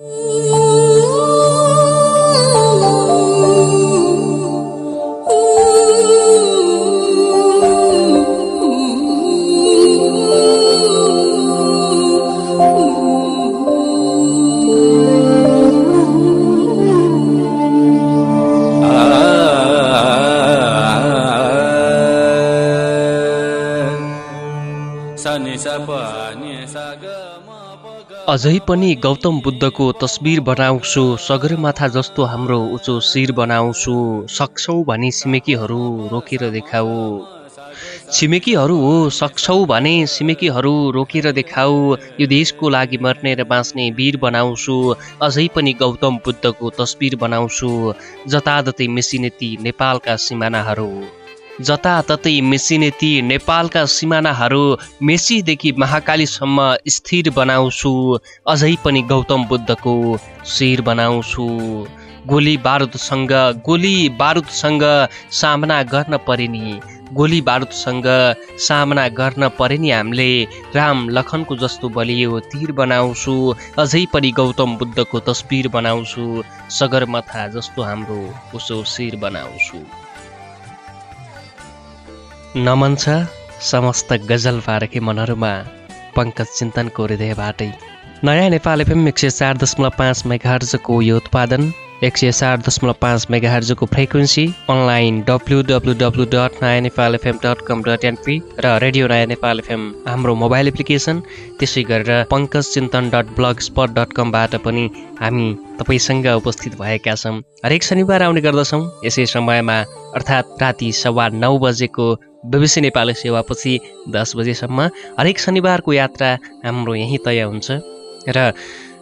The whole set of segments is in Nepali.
Música अझै पनि गौतम बुद्धको तस्बिर बनाउँछु सगरमाथा जस्तो हाम्रो उचो शिर बनाउँछु। सक्छौ भने छिमेकीहरू रोकेर देखाऊ। छिमेकीहरू हो सक्छौ भने छिमेकीहरू रोकेर देखाऊ। यो देशको लागि मर्ने र बाँच्ने वीर बनाउँछु। अझै पनि गौतम बुद्धको तस्बिर बनाउँछु। जताततै मिसिने ती नेपालका सिमानाहरू। जताततै मिसिने ती नेपालका सिमानाहरू मेसीदेखि महाकालीसम्म स्थिर बनाउँछु। अझै पनि गौतम बुद्धको शिर बनाउँछु। गोली बारुदसँग गोली बारुदसँग सामना गर्न परे नि। गोली बारुदसँग सामना गर्न परे नि हामीले। राम लखनको जस्तो बलियो तीर बनाउँछु। अझै पनि गौतम बुद्धको तस्बिर बनाउँछु। सगरमाथा जस्तो हाम्रो उसो शिर बनाउँछु। नमन छ समस्त गजल पारके मनहरूमा पङ्कज चिन्तनको हृदयबाटै नयाँ नेपाल एफएम एक सय चार दशमलव पाँच मेघार्जको यो उत्पादन एक सय चार दशमलव पाँच मेगाहर्जको frequency online W W W dot Naya Nepal FM dot com dot NP र रेडियो नयाँ नेपाल एफएम हाम्रो मोबाइल एप्लिकेसन। त्यसै गरेर Pankaj Chintan dot blogspot dot कमबाट पनि हामी तपाईँसँग उपस्थित भएका छौँ। हरेक शनिबार आउने गर्दछौँ। यसै समयमा अर्थात् राति सवा नौ बजेको बिबिसी नेपाली सेवापछि दस बजेसम्म हरेक शनिबारको यात्रा हाम्रो यहीँ तय हुन्छ। र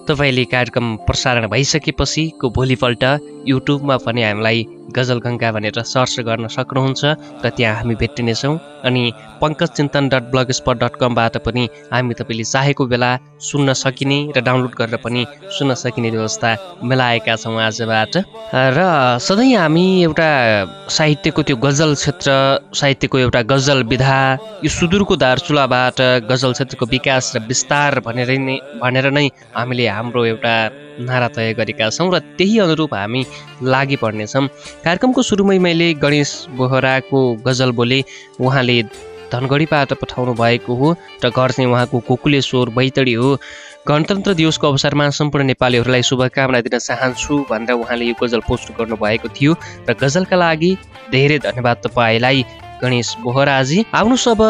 तपाईँले कार्यक्रम प्रसारण भइसकेपछिको भोलिपल्ट युट्युबमा पनि हामीलाई गजलगङ्गा भनेर सर्च गर्न सक्नुहुन्छ र त्यहाँ हामी भेटिनेछौँ। अनि Pankaj Chintan dot blogspot dot कमबाट पनि हामी तपाईँले चाहेको बेला सुन्न सकिने र डाउनलोड गरेर पनि सुन्न सकिने व्यवस्था मिलाएका छौँ आजबाट। र सधैँ हामी एउटा साहित्यको त्यो गजल क्षेत्र साहित्यको एउटा गजल विधा यो सुदूरको दार्चुलाबाट गजल क्षेत्रको विकास र विस्तार भनेर नै भनेर नै हामीले हाम्रो एउटा नारा तय गरेका छौँ र त्यही अनुरूप हामी लागि पर्नेछौँ कार्यक्रमको सुरुमै मैले गणेश बोहराको गजल बोले उहाँले धनगढीबाट पठाउनु भएको हो र घर चाहिँ उहाँको कोकुलेश्वर बैतडी हो। गणतन्त्र दिवसको अवसरमा सम्पूर्ण नेपालीहरूलाई शुभकामना दिन चाहन्छु भनेर उहाँले यो गजल पोस्ट गर्नुभएको थियो र गजलका लागि धेरै धन्यवाद तपाईँलाई। गणेश बोहराजी आउनुहोस् अब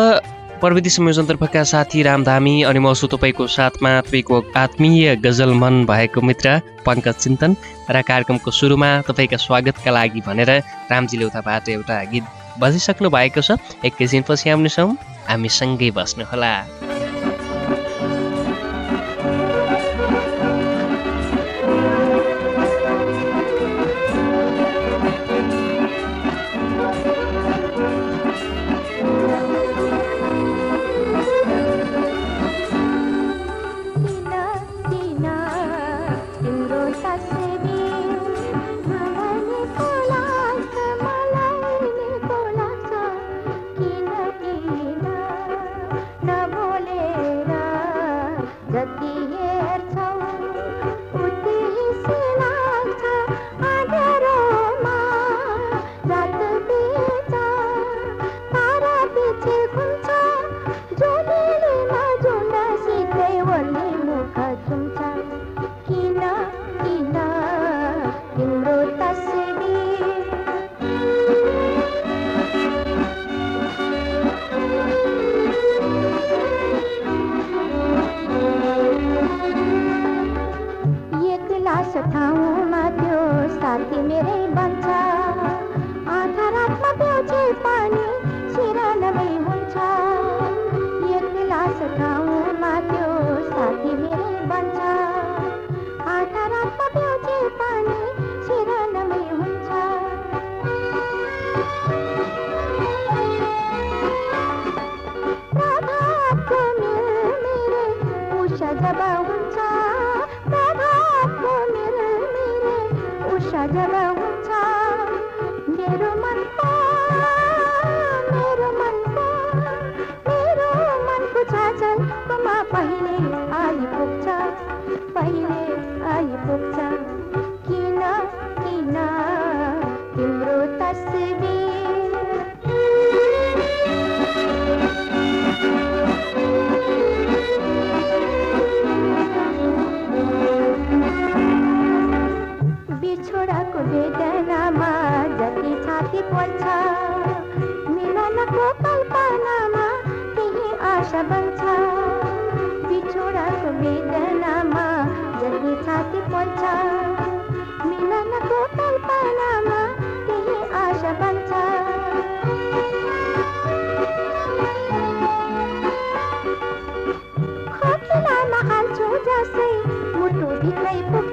प्रविधि संयोजनतर्फका साथी रामधामी अनि म तपाईँको साथमा तपाईँको आत्मीय गजल मन भएको मित्र पङ्कज चिन्तन र कार्यक्रमको सुरुमा तपाईँका स्वागतका लागि भनेर रामजीले उताबाट एउटा गीत बजिसक्नु भएको छ। एकैछिनपछि आउनेछौँ। हामी सँगै बस्नुहोला। आशा बन्छ बिछोडाको वेदनामा जति छाती पोल्छ मिलनको कल्पनामा केही आशा बन्छ खोकिलामा हाल्छु जसै मुटुभित्रै पुग्छ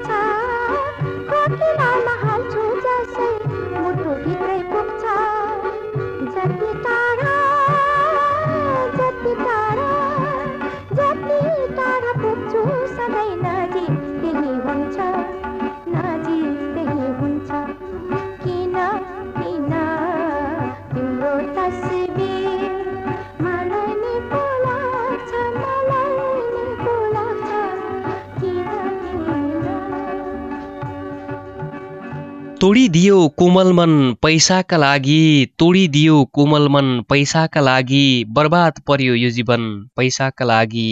तोडिदियो कोमल मन पैसाका लागि तोडिदियो कोमल मन पैसाका लागि बर्बाद पर्यो यो जीवन पैसाका लागि।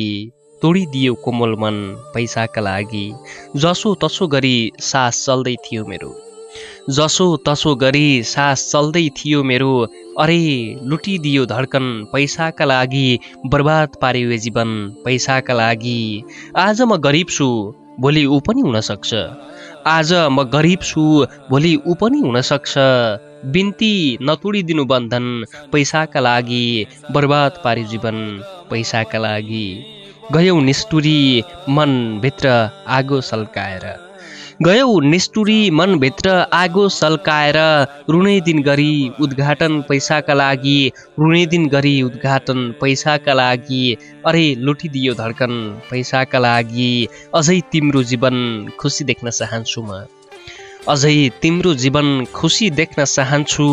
तोडिदियो कोमल मन पैसाका लागि। जसो तसो गरी सास चल्दै थियो मेरो। जसो तसो गरी सास चल्दै थियो मेरो। अरे लुटिदियो धड्कन पैसाका लागि बर्बाद पार्यो यो जीवन पैसाका लागि। आज म गरिब छु भोलि ऊ पनि हुनसक्छ आज म गरिब छु भोलि ऊ पनि हुनसक्छ बिन्ती नतोडिदिनु बन्धन पैसाका लागि बर्बाद पार्यो जीवन पैसाका लागि। गयौ निष्ठुरी मनभित्र आगो सल्काएर। गयौ निष्ठुरी मनभित्र आगो सल्काएर रुनै दिन गरी उद्घाटन पैसाका लागि रुनै दिन गरी उद्घाटन पैसाका लागि अरे लुटिदियो धड्कन पैसाका लागि अझै तिम्रो जीवन खुसी देख्न चाहन्छु म। अझै तिम्रो जीवन खुसी देख्न चाहन्छु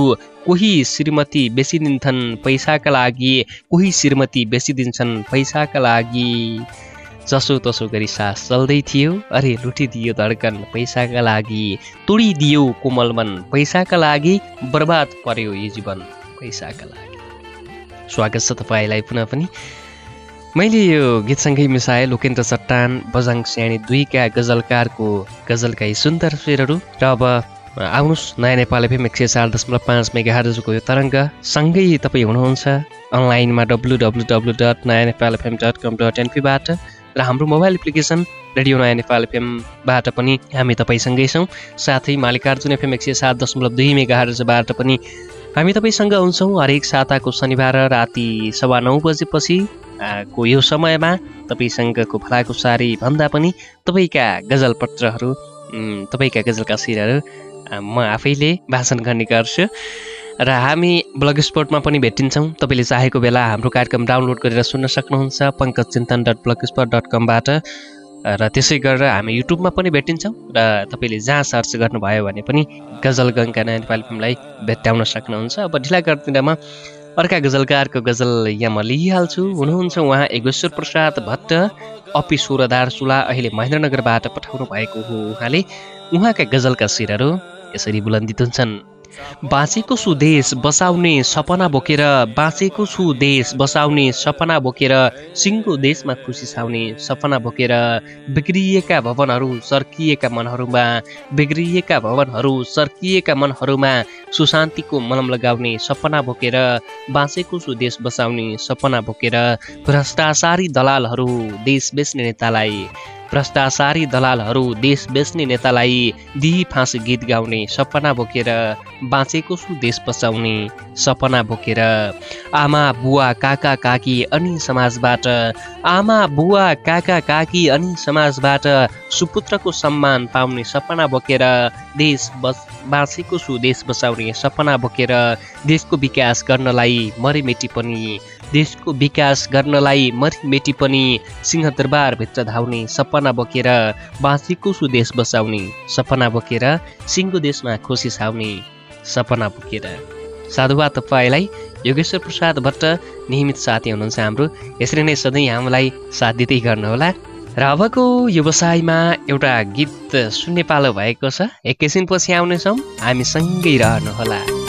कोही श्रीमती बेचिदिन्छन् पैसाका लागि कोही श्रीमती बेचिदिन्छन् पैसाका लागि। जसो तसो गरी सास चल्दै थियो अरे लुटिदियो धड्कन पैसाका लागि। तोडिदियो कोमल मन पैसाका लागि बर्बाद पर्यो यो जीवन पैसाका लागि। स्वागत छ तपाईँलाई पुनः पनि। मैले यो गीतसँगै मिसाएँ लोकेन्द्र चट्टान बजाङ स्याणी दुईका गजलकारको गजलका यी सुन्दर स्वेरहरू र अब आउनुहोस् नयाँ नेपाल एफएम एक सय चार दशमलव पाँच मेगा हार्जको यो तरङ्ग। सँगै तपाईँ हुनुहुन्छ अनलाइनमा W W W dot Naya Nepal FM dot com dot एनपीबाट। र हाम्रो मोबाइल एप्लिकेसन रेडियो नयाँ नेपाल एफएमबाट पनि हामी तपाईँसँगै छौँ। साथै मालिकार्जुन एफएम एक सय सात दशमलव दुई मेगा हार्जबाट पनि हामी तपाईँसँग हुन्छौँ। हरेक साताको शनिबार राति सवा नौ बजेपछि। को यो समयमा तपाईँसँगको भलाकुसारी भन्दा पनि तपाईँका गजल पत्रहरू उम्, तपाईँका गजलका शिरहरू म आफैले भाषण गर्ने गर्छु। र हामी ब्लग स्पोर्टमा पनि भेटिन्छौँ। तपाईँले चाहेको बेला हाम्रो कार्यक्रम डाउनलोड गरेर सुन्न सक्नुहुन्छ Pankaj Chintan dot blog sport dot कमबाट। र त्यसै गरेर हामी युट्युबमा पनि भेटिन्छौँ र तपाईँले जहाँ सर्च गर्नुभयो भने पनि गजल गङ्गा नेपाली फिल्मलाई भेट्टाउन सक्नुहुन्छ। अब ढिला गर्दिनँ म अर्का गजलकारको गजल यहाँ म लिइहाल्छु। हुनुहुन्छ उहाँ एगेश्वर प्रसाद भट्ट अपी सोरदार चुला अहिले महेन्द्रनगरबाट पठाउनु भएको हो उहाँले। उहाँका गजलका शिरहरू यसरी बुलन्दित हुन्छन्। बाँचेको छु देश बसाउने सपना बोकेर बाँचेको छु देश बसाउने सपना बोकेर सिङ्गो देशमा खुसी छाउने सपना बोकेर बिग्रिएका भवनहरू सर्किएका मनहरूमा बिग्रिएका भवनहरू सर्किएका मनहरूमा सुशान्तिको मलम लगाउने सपना बोकेर बाँचेको छु देश बसाउने सपना बोकेर भ्रष्टाचारी दलालहरू देश बेच्ने नेतालाई भ्रष्टाचारी दलालहरू देश बेच्ने नेतालाई दिही फाँस गीत गाउने सपना बोकेर बाँचेको छु देश बचाउने सपना बोकेर। आमा बुवा काका काकी अनि समाजबाट आमा बुवा काका काकी अनि समाजबाट सुपुत्रको सम्मान पाउने सपना बोकेर देश बच बाँचेको छु देश बचाउने सपना बोकेर देशको विकास गर्नलाई मरिमेटी पनि देशको विकास गर्नलाई मरिमेटी पनि सिंहदरबारभित्र धाउने सपना बोकेर बाँचेको छु देश बचाउने सपना बोकेर सिङ्गो देशमा खुसी छाउने सपना बोकेर। साधुवाद तपाईँलाई योगेश्वर प्रसाद भट्ट नियमित साथी हुनुहुन्छ हाम्रो। यसरी नै सधैँ हामीलाई साथ दिँदै गर्नुहोला। र अबको व्यवसायमा एउटा गीत सुन्ने पालो भएको छ। एकैछिनपछि आउनेछौँ। हामी सँगै रहनुहोला।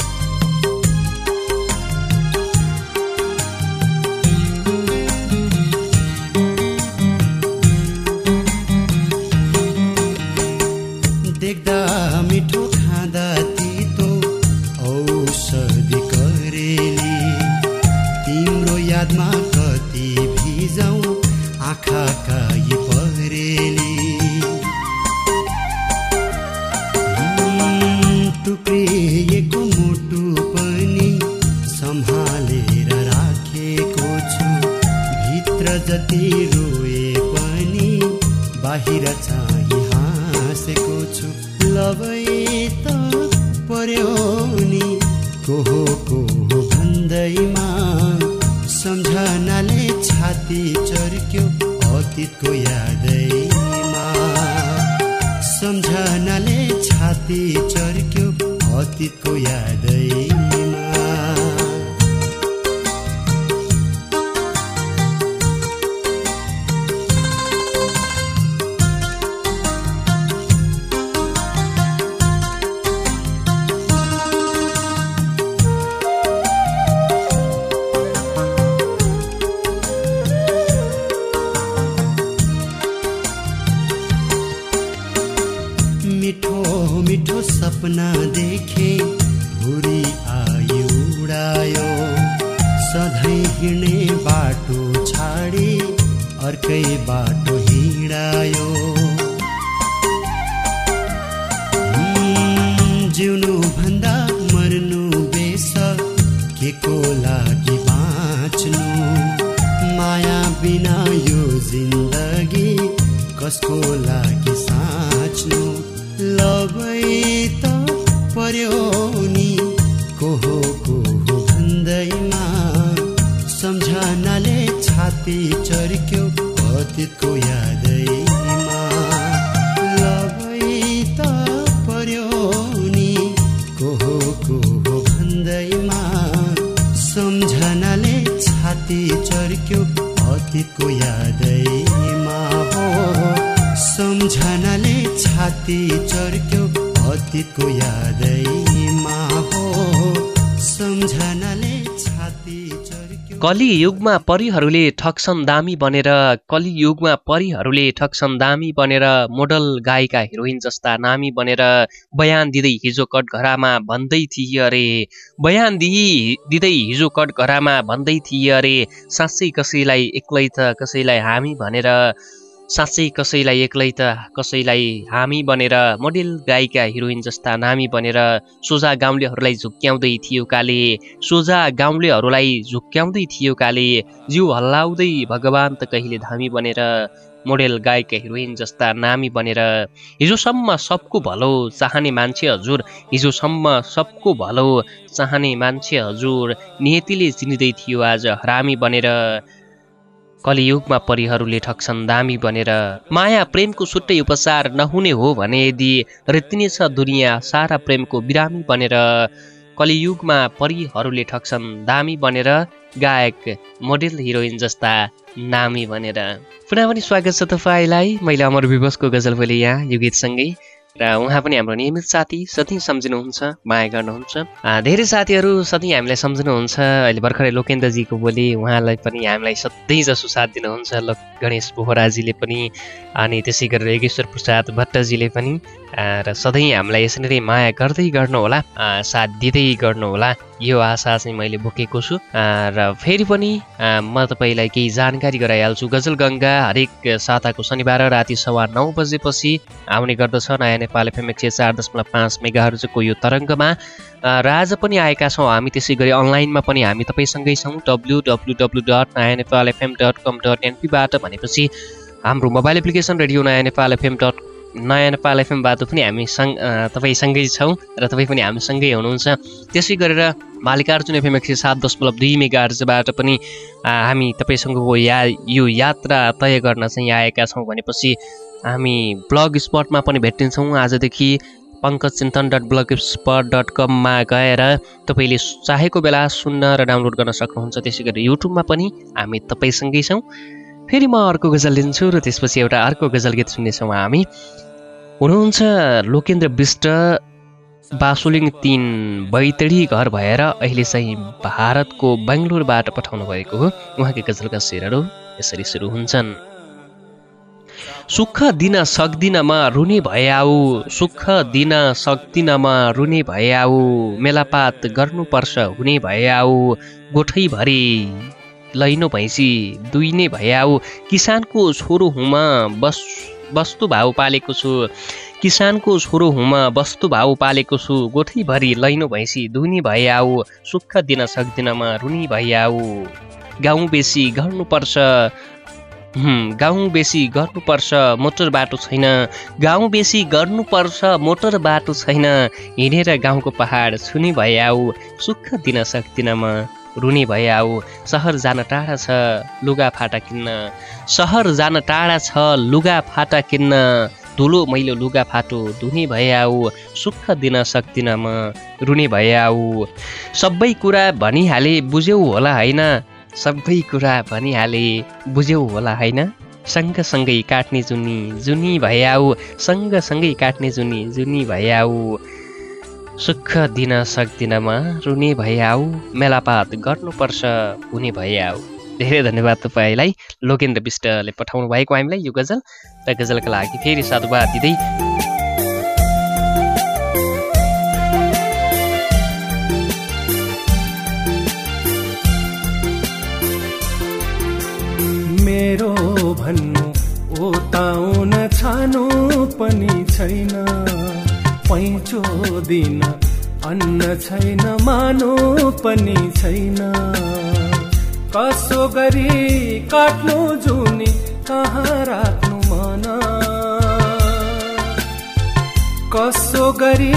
हिँड्ने बाटो छाडी अर्कै बाटो हिँडायो। जिउनु भन्दा मर्नु बेस के को लागि बाँच्नु? माया बिना यो जिन्दगी कसको लागि साँच्नु? लबै त पर्यो छाती चर्क्यो अतीतको यादैमा। लबै त पर्यो नि को को भन्दैमा। सम्झनाले छाती चर्क्यो अतीतको यादैमा हो। सम्झनाले छाती चर्क्यो अतीतको यादैमा हो। चर्क्यो कलियुगमा परिहरूले ठग्छन् दामी बनेर कलियुगमा परिहरूले ठग्छन् दामी बनेर मोडल गायिका हिरोइन जस्ता नामी बनेर बयान दिँदै हिजो कटघरामा भन्दै थिए अरे। बयान दिई दिँदै हिजो कटघरामा भन्दै थिए अरे। साँच्चै कसैलाई एक्लै त कसैलाई हामी भनेर साँच्चै कसैलाई एक्लै त कसैलाई हामी बनेर मोडेल गायिका हिरोइन जस्ता नामी बनेर सोझा गाउँलेहरूलाई झुक्क्याउँदै थियो काले सोझा गाउँलेहरूलाई झुक्क्याउँदै थियो काले जिउ हल्लाउँदै भगवान् त कहिले धामी बनेर मोडेल गायिका हिरोइन जस्ता नामी बनेर हिजोसम्म सबको भलो चाहने मान्छे हजुर। हिजोसम्म सबको भलो चाहने मान्छे हजुर। नियतिले चिनिँदै थियो आज हरामी बनेर कलियुगमा परिहरूले ठग्छन् दामी बनेर। माया प्रेमको छुट्टै उपचार नहुने हो भने यदि रित्तिने छ दुनियाँ सारा प्रेमको बिरामी बनेर। कलियुगमा परिहरूले ठग्छन् दामी बनेर गायक मोडेल हिरोइन जस्ता नामी बनेर। पुनः पनि स्वागत छ तपाईँलाई? मैले अमर विवशको गजल बोले यहाँ यो गीतसँगै र उहाँ पनि हाम्रो नियमित साथी सधैँ सम्झिनुहुन्छ माया गर्नुहुन्छ। धेरै साथीहरू सधैँ हामीलाई सम्झिनुहुन्छ। अहिले भर्खरै लोकेन्द्रजीको बोली उहाँलाई पनि हामीलाई सधैँ जसो साथ दिनुहुन्छ ल गणेश बोहराजीले पनि अनि त्यसै गरेर योगेश्वर प्रसाद भट्टजीले पनि। र सधैँ हामीलाई यसरी नै माया गर्दै गर्नुहोला साथ दिँदै गर्नुहोला यो आशा चाहिँ मैले बोकेको छु। र फेरि पनि म तपाईँलाई केही जानकारी गराइहाल्छु। गजल गङ्गा हरेक साताको शनिबार राति सवा नौ बजेपछि आउने गर्दछ नयाँ नेपाल एफएम एक सय चार दशमलव पाँच मेगाहरूको यो तरङ्गमा। र आज पनि आएका छौँ हामी त्यसै गरी अनलाइनमा पनि हामी तपाईँसँगै छौँ। W W W dot Naya Nepal FM dot com dot एनपीबाट भनेपछि हाम्रो मोबाइल एप्लिकेसन रेडियो नयाँ नेपाल एफएम डट नयाँ नेपाल एफएमबाट पनि हामी सँग तपाईँसँगै छौँ र तपाईँ पनि हामीसँगै हुनुहुन्छ। त्यसै गरेर मालिकार्जुन एफएम एक सय सात दशमलव दुई मेगार्जबाट पनि हामी तपाईँसँगको या यो यात्रा तय गर्न चाहिँ आएका छौँ भनेपछि हामी ब्लग स्पटमा पनि भेटिन्छौँ। आजदेखि पङ्कज Chintan dot blog spot dot कममा गएर तपाईँले चाहेको बेला सुन्न र डाउनलोड गर्न सक्नुहुन्छ। त्यसै गरी युट्युबमा पनि हामी तपाईँसँगै छौँ। फेरि म अर्को गजल लिन्छु र त्यसपछि एउटा अर्को गजल गीत सुन्नेछौँ हामी। हुनुहुन्छ लोकेन्द्र विष्ट बासुलिङ तिन बैतडी घर भएर अहिले चाहिँ भारतको बेङ्गलोरबाट पठाउनु भएको हो। उहाँकी गजलका शेरहरू यसरी सुरु हुन्छन्। सुख दिन सक्दिन म रुने भयाउ सुख दिन सक्दिन म रुने भयाउ मेलापात गर्नुपर्छ हुने भयाउ गोठैभरि लैनो भैँसी दुइने भयाउ किसानको छोरो हुम बस वस्तु भाउ पालेको छु। किसानको छोरो हुम वस्तु भाउ पालेको छु। गोठैभरि लैनो भैँसी दुनी भइआऊ सुख दिन सक्दिन म रुनी भइआऊ गाउँ बेसी गर्नुपर्छ। गाउँ बेसी गर्नुपर्छ मोटर बाटो छैन। गाउँ बेसी गर्नुपर्छ मोटर बाटो छैन। हिँडेर गाउँको पहाड छुनी भए आऊ। सुख दिन सक्दिनँ म। रुनी भए आऊ। सहर जान टाढा छ लुगा फाटा किन्न। सहर जान टाढा छ लुगा फाटा किन्न। धुलो मैलो लुगा फाटो धुनी भए आऊ। सुख दिन सक्दिनँ म रुनी भए आऊ। सबै कुरा भनिहाले बुझ्यौ होला होइन सबै कुरा भनिहाले बुझ्यौ होला होइन सँगसँगै काट्ने जुनी जुनी भए आऊ। सँगसँगै काट्ने जुनी जुनी भए आऊ। सुख दिन सक्दिनँ रुने भए आऊ मेलापात गर्नुपर्छ हुने भए आऊ। धेरै धन्यवाद तपाईँलाई लोकेन्द्र विष्टले पठाउनु भएको हामीलाई यो गजल। र गजलका लागि फेरि साधुवाद दिँदै मेरो भन्नु ओताउन छानो पनि छैन। पैँचो दिन अन्न छैन मानो पनि छैन। कसो गरी काट्नु जुनी कहाँ राख्नु मन? कसो गरी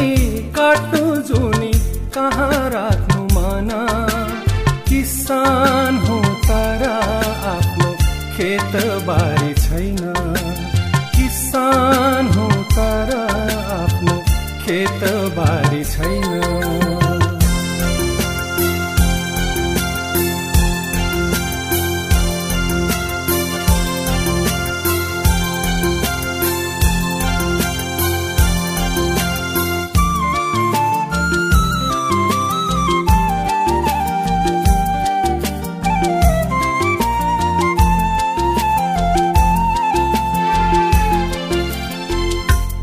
काट्नु जुनी कहाँ राख्नु मन? किसान हो तर आफ्नो खेत बारी छैन। किसान हो तर खेत बारी छैन।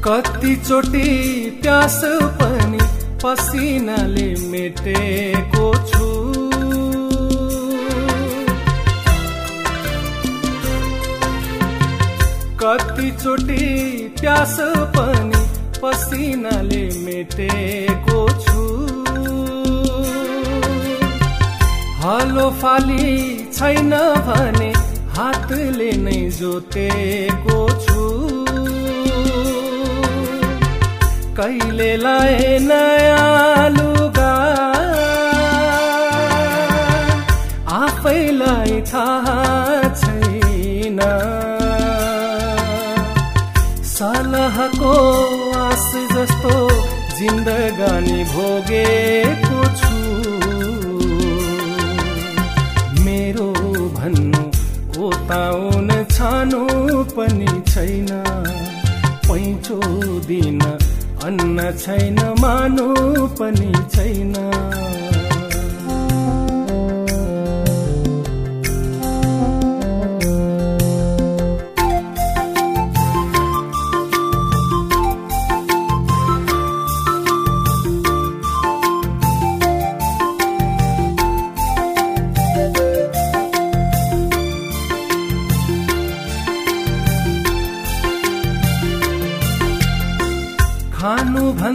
कति चोटि प्यास पनि पसिनाले मेटेको छु। कति चोटि प्यास पनि पसिनाले मेटेको छु। हलो फाली छैन भने हातले नै जोतेको छु। कहिले लाए नयाँ लुगा? आफैलाई थाहा छैन। सलहको आस जस्तो जिन्दगानी भोगेको छु। मेरो भन्नु ओताउन छानो पनि छैन। पैँचो दिन अन्न छैन मानो पनि छैन।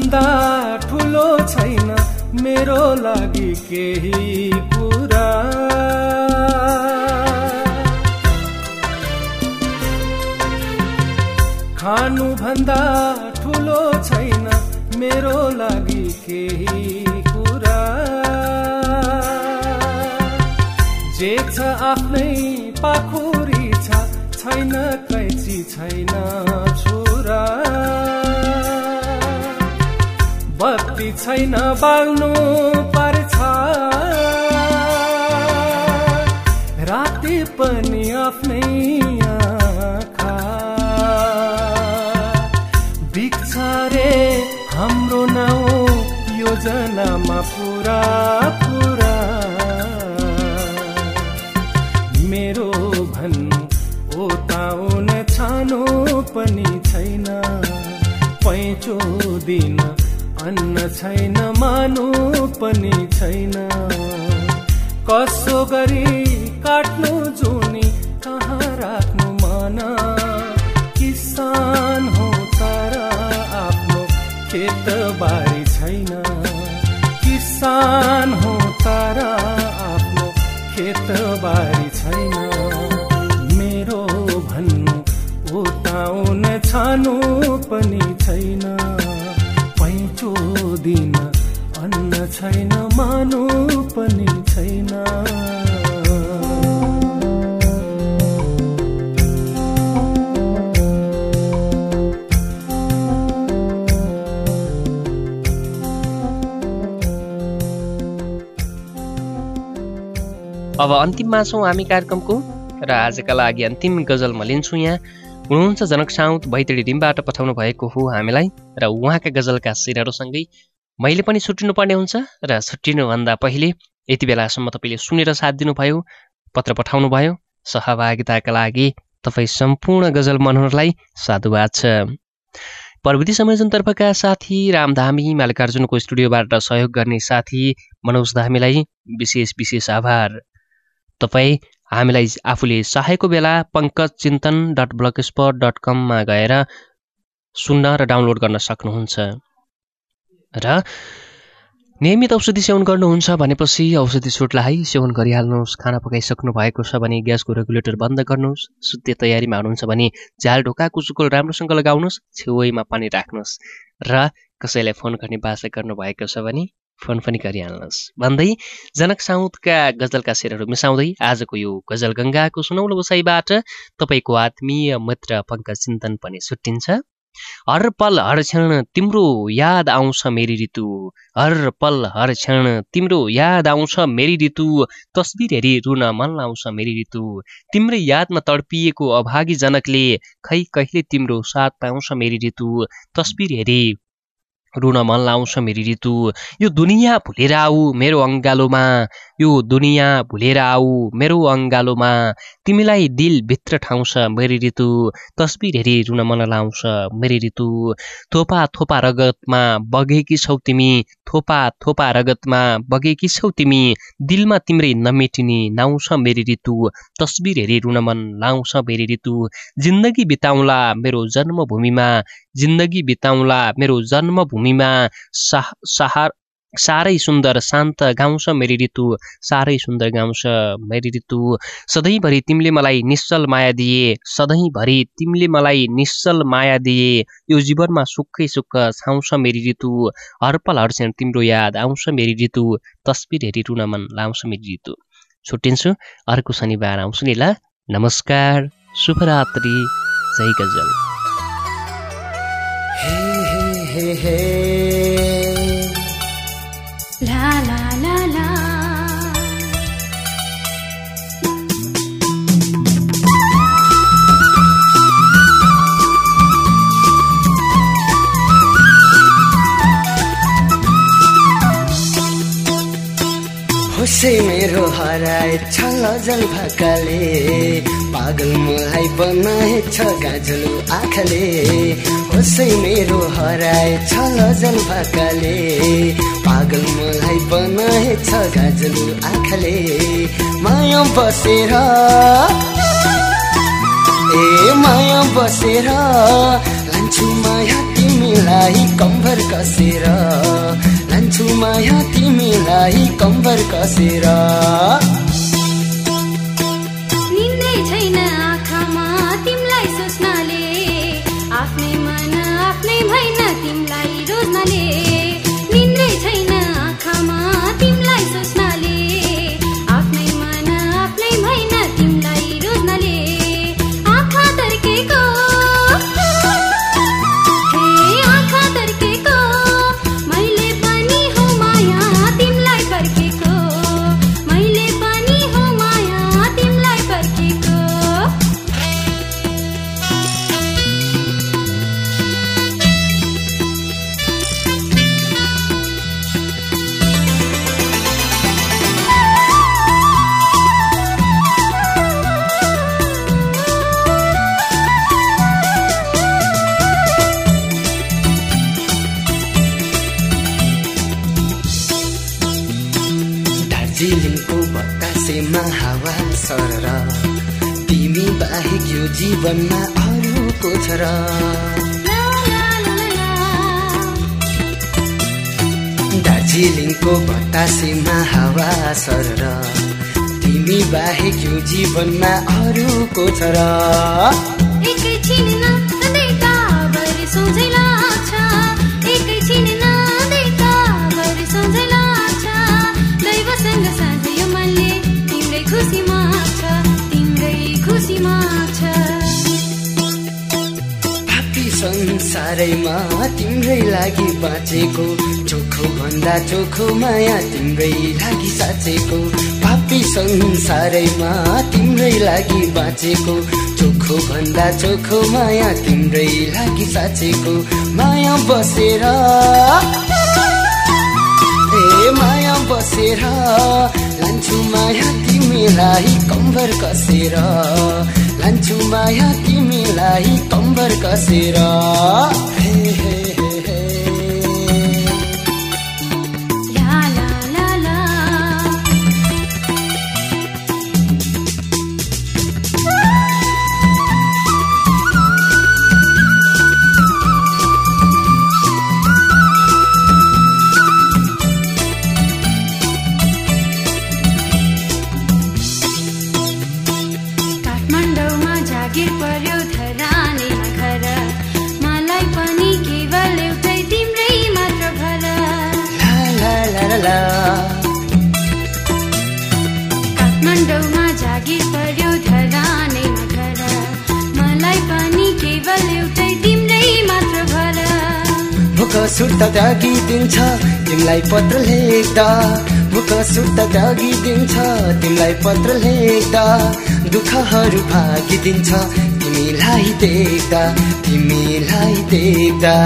भन्दा ठुलो छैन मेरो लागि केही कुरा। खानु भन्दा ठुलो छैन मेरो लागि केही कुरा। जे छ आफ्नै पाखुरी छैन कैची छैन छुरा। छैन बाल्नु पर्छ। राति पनि आफ्नै आँखा। बिक्छ रे हाम्रो नाउँ योजनामा पुरा पुरा मेरो भन्नु ओताउन छानो पनि छैन। पैँचो दिन छैन मानो पनि छैन। कसो गरी काट्नु अन्तिममा छौँ हामी कार्यक्रमको। र आजका लागि अन्तिम गजल म लिन्छु यहाँ। हुनुहुन्छ जनक साउद भैतडी डिमबाट पठाउनु भएको हो हामीलाई र उहाँका गजलका शिरहरूसँगै मैले पनि छुट्टिनुपर्ने हुन्छ र छुट्टिनुभन्दा पहिले यति बेलासम्म तपाईँले सुनेर साथ दिनुभयो पत्र पठाउनु भयो सहभागिताका लागि तपाईँ सम्पूर्ण गजल मनहरूलाई साधुवाद छ। प्रविधि संयोजनतर्फका साथी रामधामी मालिकार्जुनको स्टुडियोबाट सहयोग गर्ने साथी मनोज धामीलाई विशेष विशेष आभार। तपाईँ हामीलाई आफूले चाहेको बेला पङ्कज Chintan dot block spot dot कममा गएर सुन्न र डाउनलोड गर्न सक्नुहुन्छ। र नियमित औषधि सेवन गर्नुहुन्छ भनेपछि औषधि छुटलाई सेवन गरिहाल्नुहोस् खाना पकाइसक्नु भएको छ भने ग्यासको रेगुलेटर बन्द गर्नुहोस् सुत्ने तयारीमा हुनुहुन्छ भने झ्याल ढोकाको चुकुल राम्रोसँग लगाउनुहोस् छेउमा पानी राख्नुहोस्। र कसैलाई फोन गर्ने बाचा गर्नुभएको छ भने फोन पनि गरिहाल्नुहोस्। भन्दै जनक साउदका गजलका शेरहरू मिसाउँदै आजको यो गजल गङ्गाको सुनौलो बसाइबाट तपाईँको आत्मीय मित्र पङ्कज चिन्तन पनि छुट्टिन्छ हर पल हर क्षण तिम्रो याद आउँछ मेरी ऋतु। हर पल हर क्षण तिम्रो याद आउँछ मेरी ऋतु। तस्बिर हेरी रुन मन लाउँछ मेरी ऋतु। तिम्रै यादमा तडपिएको अभागी जनकले खै कहिले तिम्रो साथ पाउँछ मेरी ऋतु। तस्बिर हेरी रुन मन लाउँछ मेरी ऋतु। यो दुनियाँ भुलेर आऊ मेरो अङ्गालोमा। यो दुनियाँ भुलेर आऊ मेरो अङ्गालोमा। तिमीलाई दिलभित्र ठाउँछ मेरी ऋतु। तस्बिर हेरी रुन मन लाउँछ मेरी ऋतु। थोपा थोपा रगतमा बगेकी छौ तिमी। थोपा थोपा रगतमा बगेकी छौ तिमी। दिलमा तिम्रै नमेटिने नाउँछ मेरी ऋतु। तस्बिर हेरी रुन मन लाउँछ मेरी ऋतु। जिन्दगी बिताउँला मेरो जन्मभूमिमा। जिन्दगी बिताउँला। मेरो जन्मभूमिमा साह साहार साह्रै सुन्दर शान्त गाउँछ मेरी ऋतु साह्रै सुन्दर गाउँछ मेरी ऋतु सधैँभरि तिमीले मलाई निश्चल माया दिए सधैँभरि तिमीले मलाई निश्चल माया दिए। यो जीवनमा सुखै सुख छाउँछ मेरी ऋतु हर पल हर क्षण तिम्रो याद आउँछ मेरी ऋतु तस्बिर हेरी रुन मन लाउँछ मेरी ऋतु छुट्टिन्छु अर्को शनिबार आउँछु नि ल। नमस्कार शुभरात्रि जय गजल। हे हे होसै मेरो हराए छ लजल भाकाले पागल मलाई बनाएछ गाजलु आँखाले। होसै मेरो हराए छ लजल भाकाले पागल मलाई बनाएछ गाजलु आँखाले। माया बसेर ए माया बसेर लान्छु माया तिमीलाई कम्भर कसेर। लान्छु माया तिमीलाई कम्भर कसेर। जीवनमा अरूको छ र? दार्जिलिङको बतासेमा हावा सर तिमी बाहेक यो जीवनमा अरूको छ र? संसारैमा तिम्रै लागि बाँचेको। चोखो भन्दा चोखो माया तिम्रै लागि साँचेको। पापी संसारैमा तिम्रै लागि बाँचेको। चोखो भन्दा चोखो माया तिम्रै लागि साँचेको। माया बसेर ए माया बसेर लान्छु माया तिमीलाई कम्बर कसेर। लान्छु माया तिमीलाई कम्बर कसेर सुट्दा त्यागिदिन्छ तिमीलाई पत्र लेख्दा। मुख सुट्दा त्यागिदिन्छ तिमीलाई पत्र लेख्दा। दुःखहरू भागिदिन्छ। तिमीलाई देख्दा तिमीलाई देख्दा